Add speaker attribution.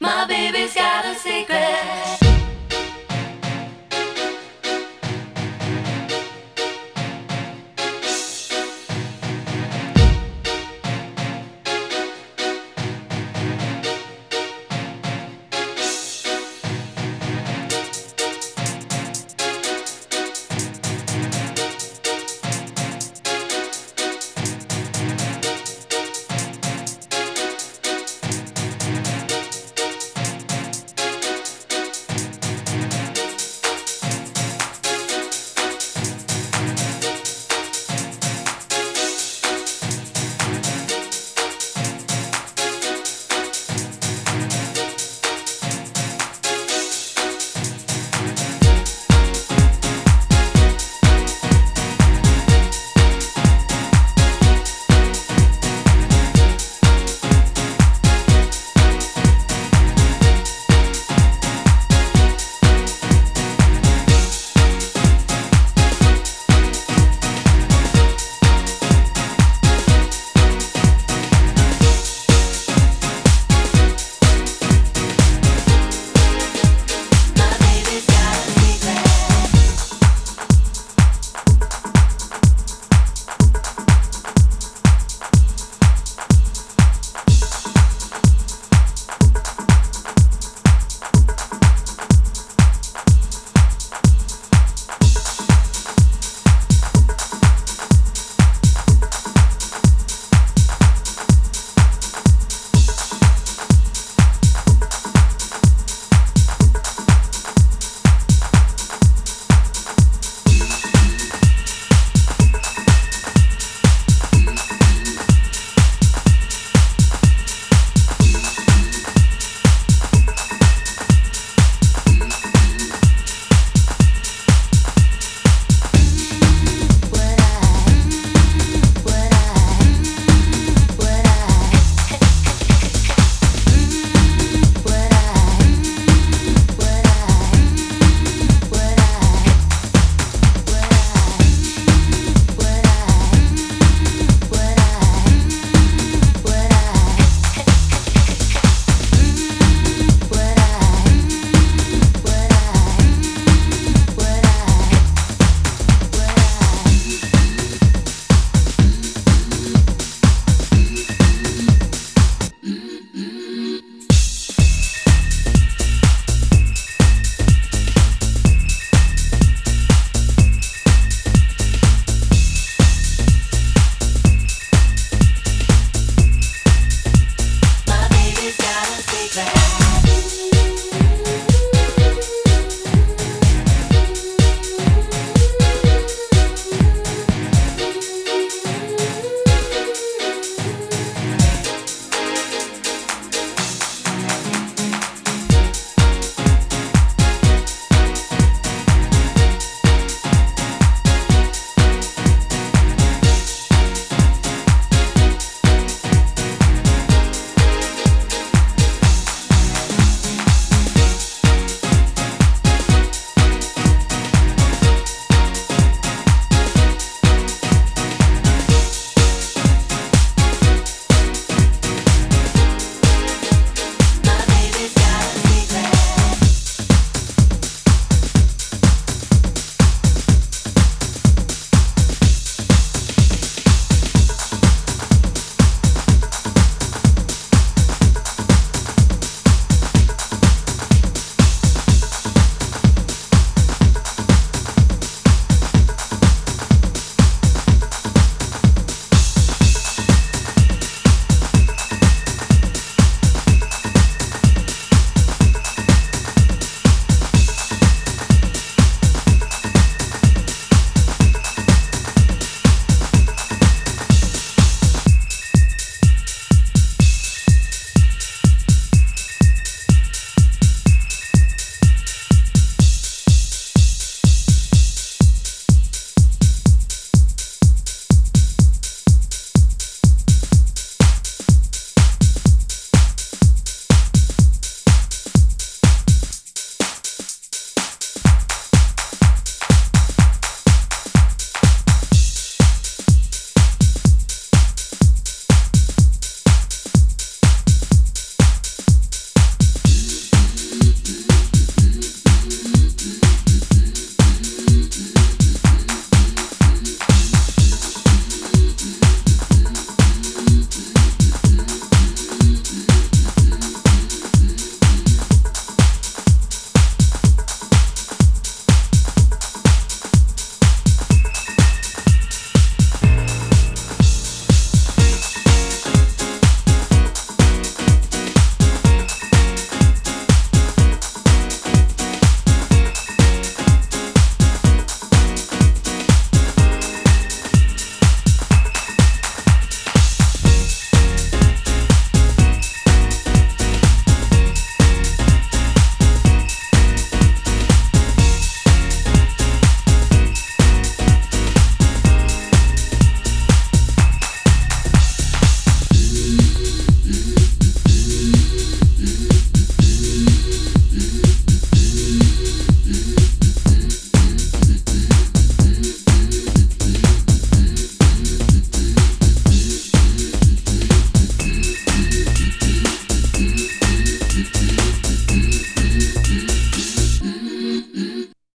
Speaker 1: My baby's got a secret.